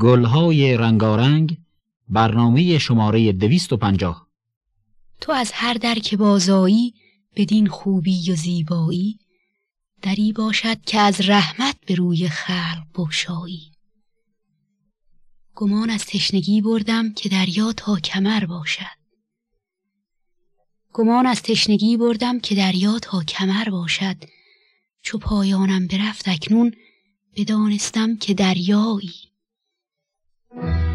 گلهای رنگارنگ برنامه شماره دویست و پنجاه. تو از هر در که بازایی بدین خوبی و زیبایی دری باشد که از رحمت به روی خلق بگشایی. گمان از تشنگی بردم که دریا تا کمر باشد. گمان از تشنگی بردم که دریا تا کمر باشد. چو پایانم برفت اکنون بدانستم که دریایی. Thank you.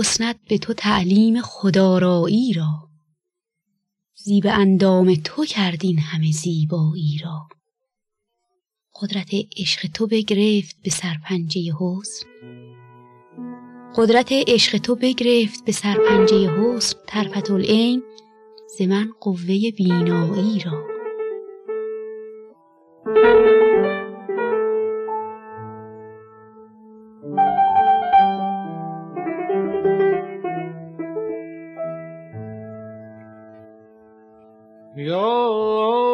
حسنت به تو تعلیم خدارایی را. زیب اندام تو کردین همه زیبایی را. قدرت عشق تو بگرفت به سرپنجه حسن. قدرت عشق تو بگرفت به سرپنجه حسن طرفت العین ز من قوه بینایی را. داد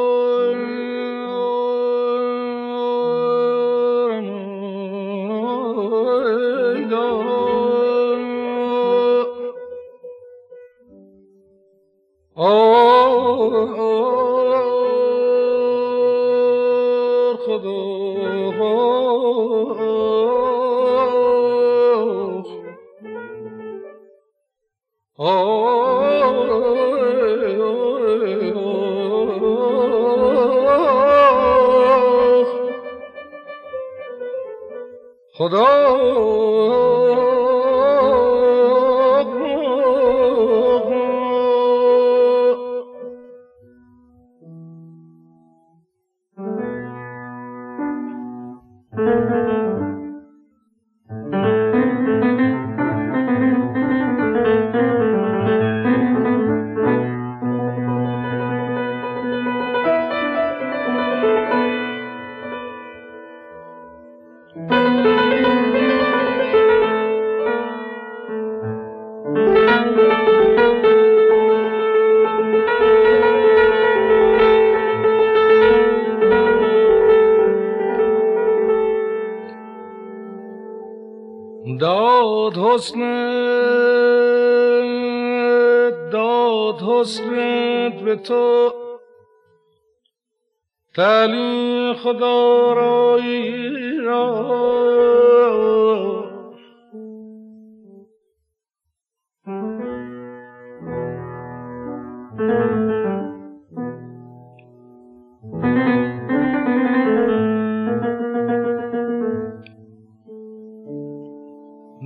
تعلیم خدا را.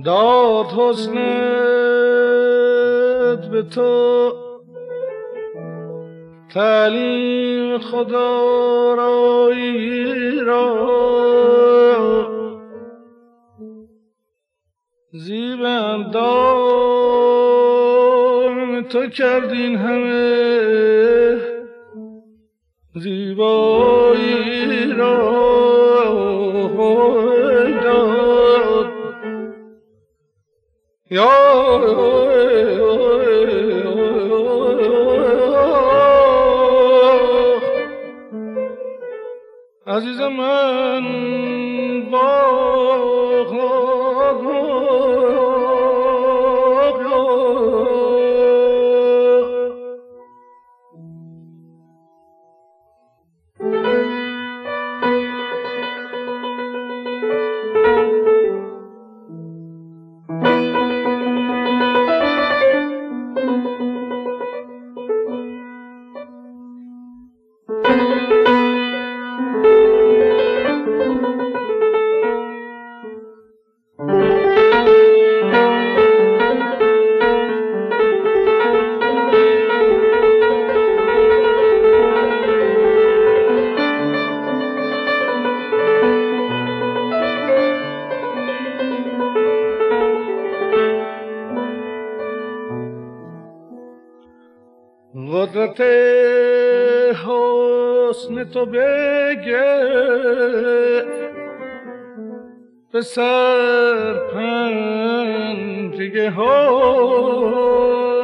داد حسنت به تو. تعلیم خدا را. زیبندان تو کردین همه زیبایی را. یا عزیز من تو بگه به سر پنجه ها.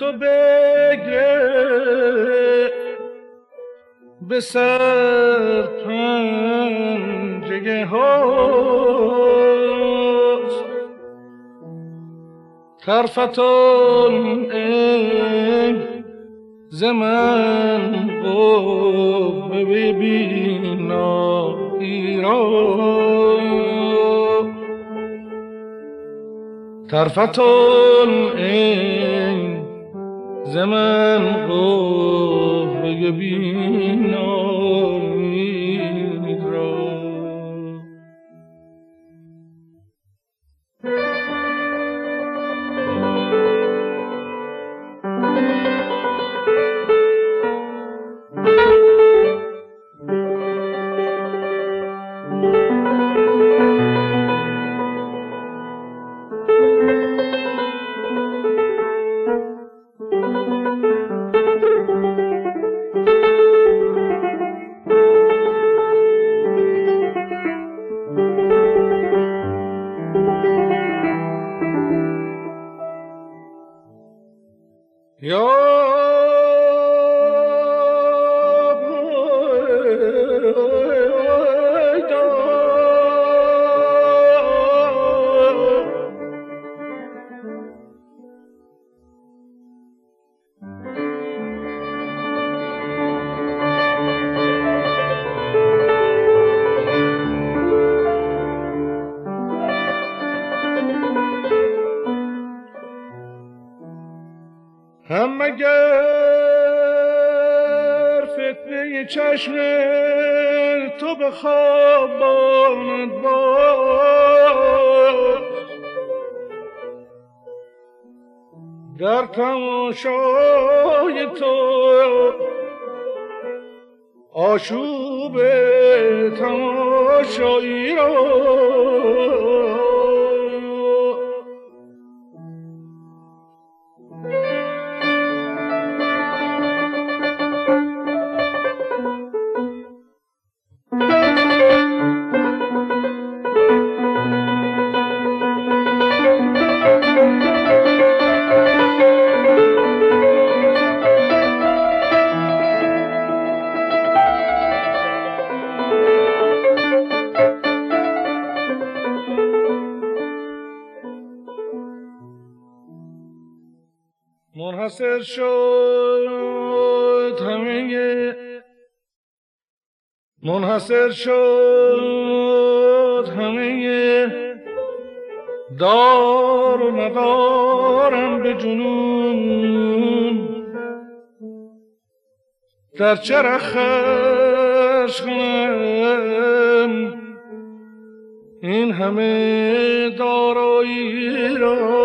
تو بگه به سر پنجه هاست. طرفتون این زمن قوه ببینا ایران. طرفتون این زمن قوه بینایی اگر منحصر شد همه منحصر شد همه دار و ندارم به جنون. در خش کنم این همه دارایی را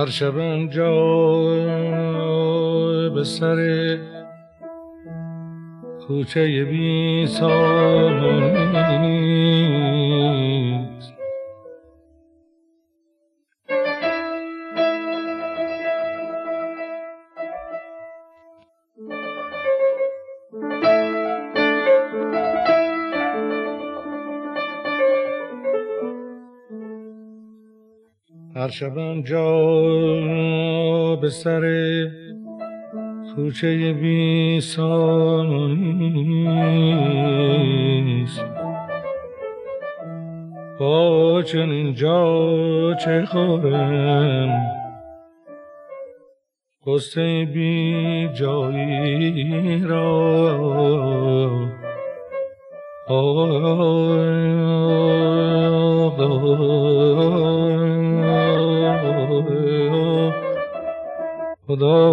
هر شب جا به سر کوچه بی سامانیست شبم جا به سر کوچه بی سامانیست با چنین جا چه خورم قصه بی جایی را خدا.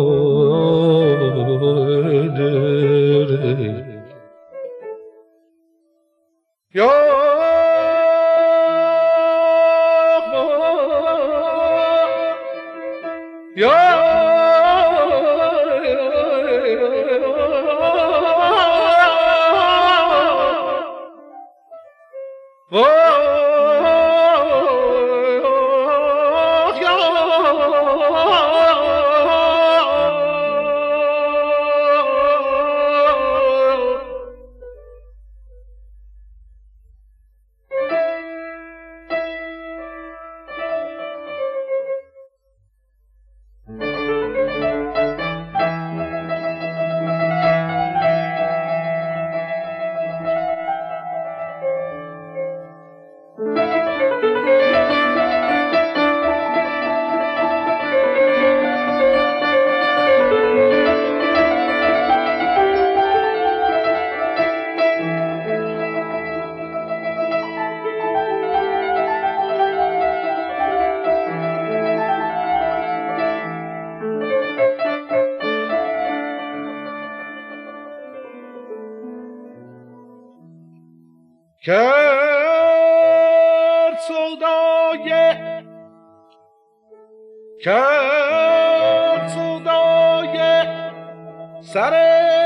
کرد سودای کرد سودای سر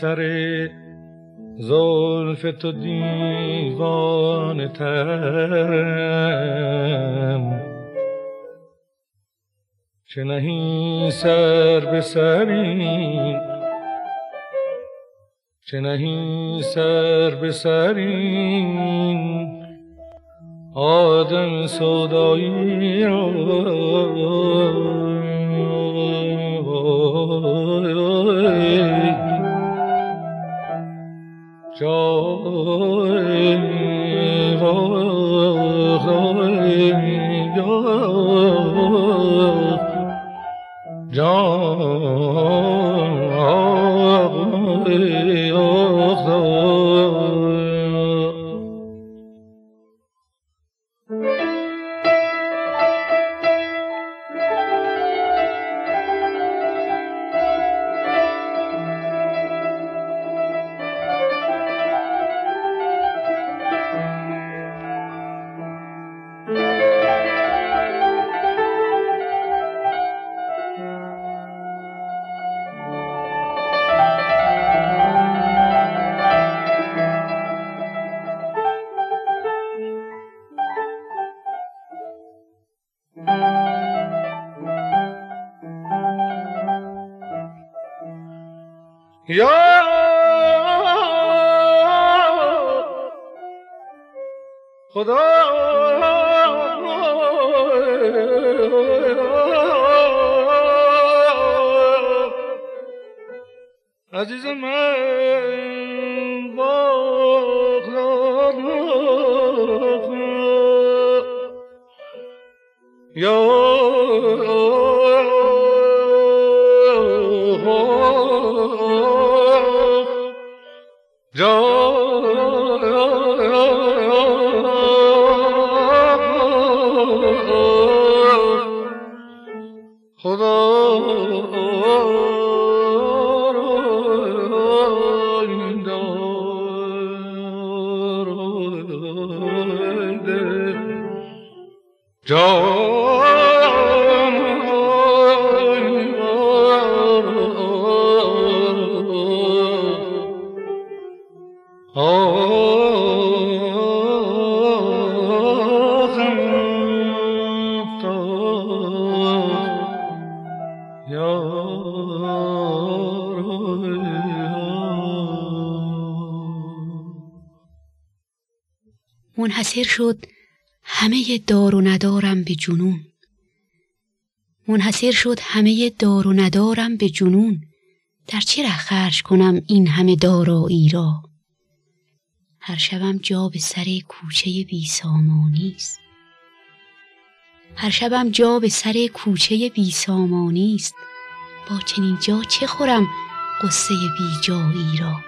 سر زلف تو دیوان ترم. چه نهی سر به سرین چه نهی سر به سرین آدم سودایی را یا خدا. عزیز من. منحصر شد همه دار و ندارم به جنون. منحصر شد همه دار و ندارم به جنون. در چه ره خرج کنم این همه دارایی را هر شبم جا به سر کوچه بی سامانی هر شبم جا به سر کوچه بی سامانی با چنین جا چه خورم قصه بی جایی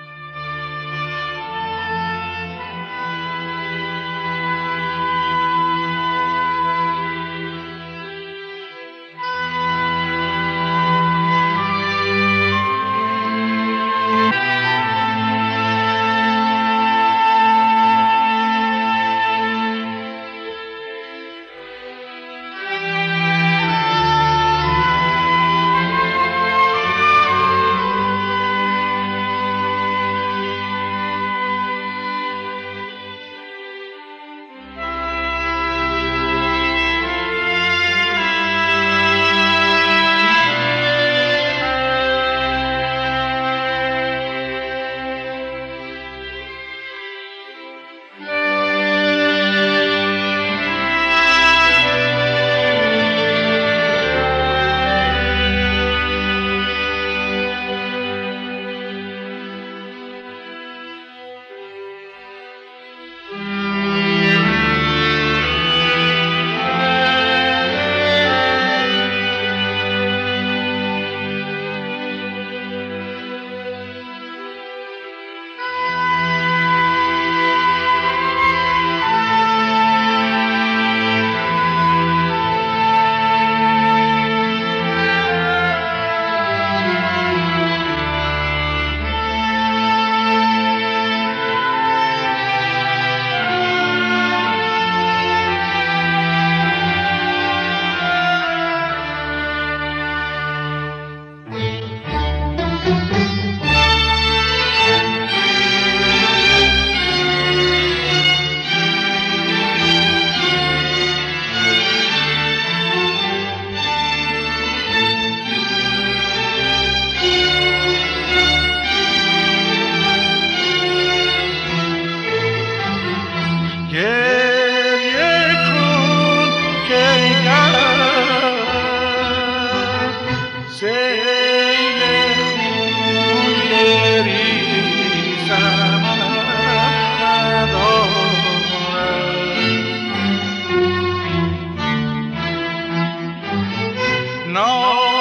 را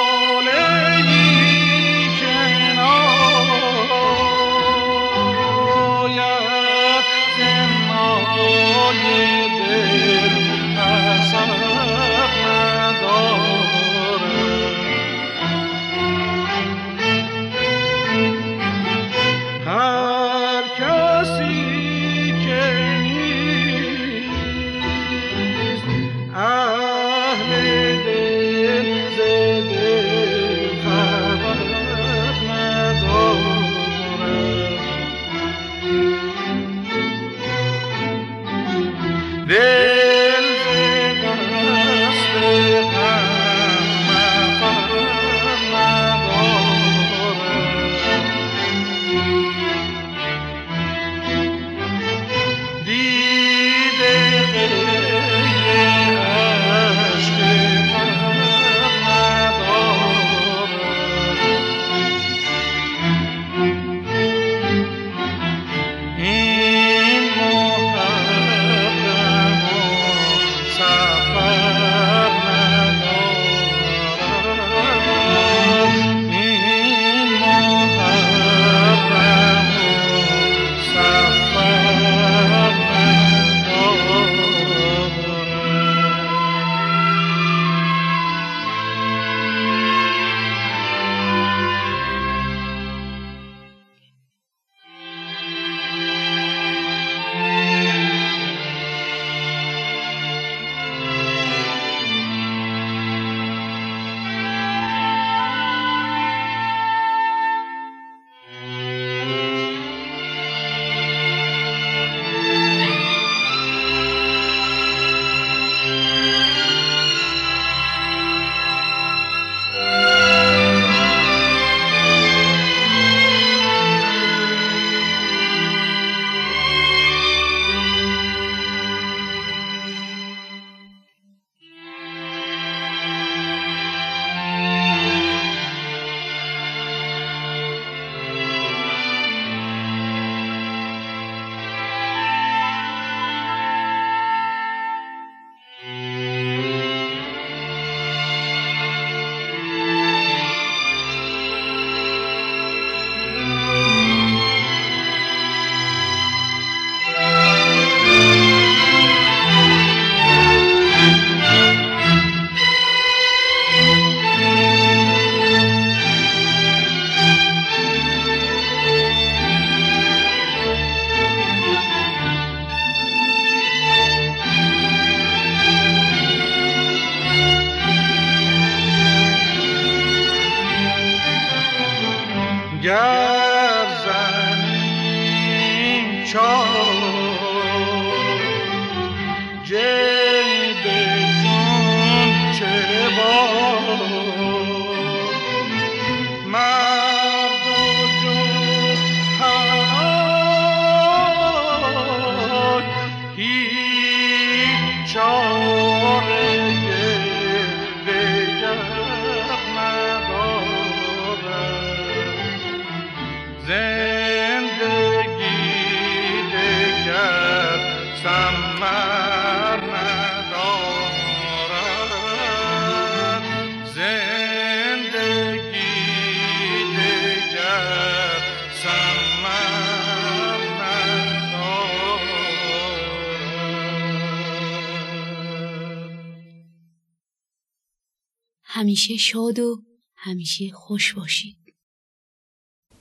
همیشه شاد و همیشه خوش باشید.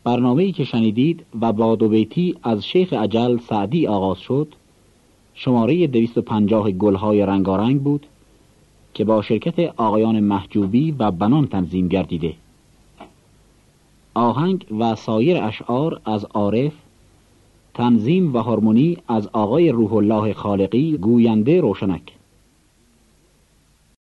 برنامه که شنیدید و با دو بیتی از شیخ عجل سعدی آغاز شد شماره 250 گلهای رنگارنگ بود که با شرکت آقایان محجوبی و بنان تنظیم گردیده. آهنگ و سایر اشعار از عارف تنظیم و هارمونی از آقای روح الله خالقی گوینده روشنک.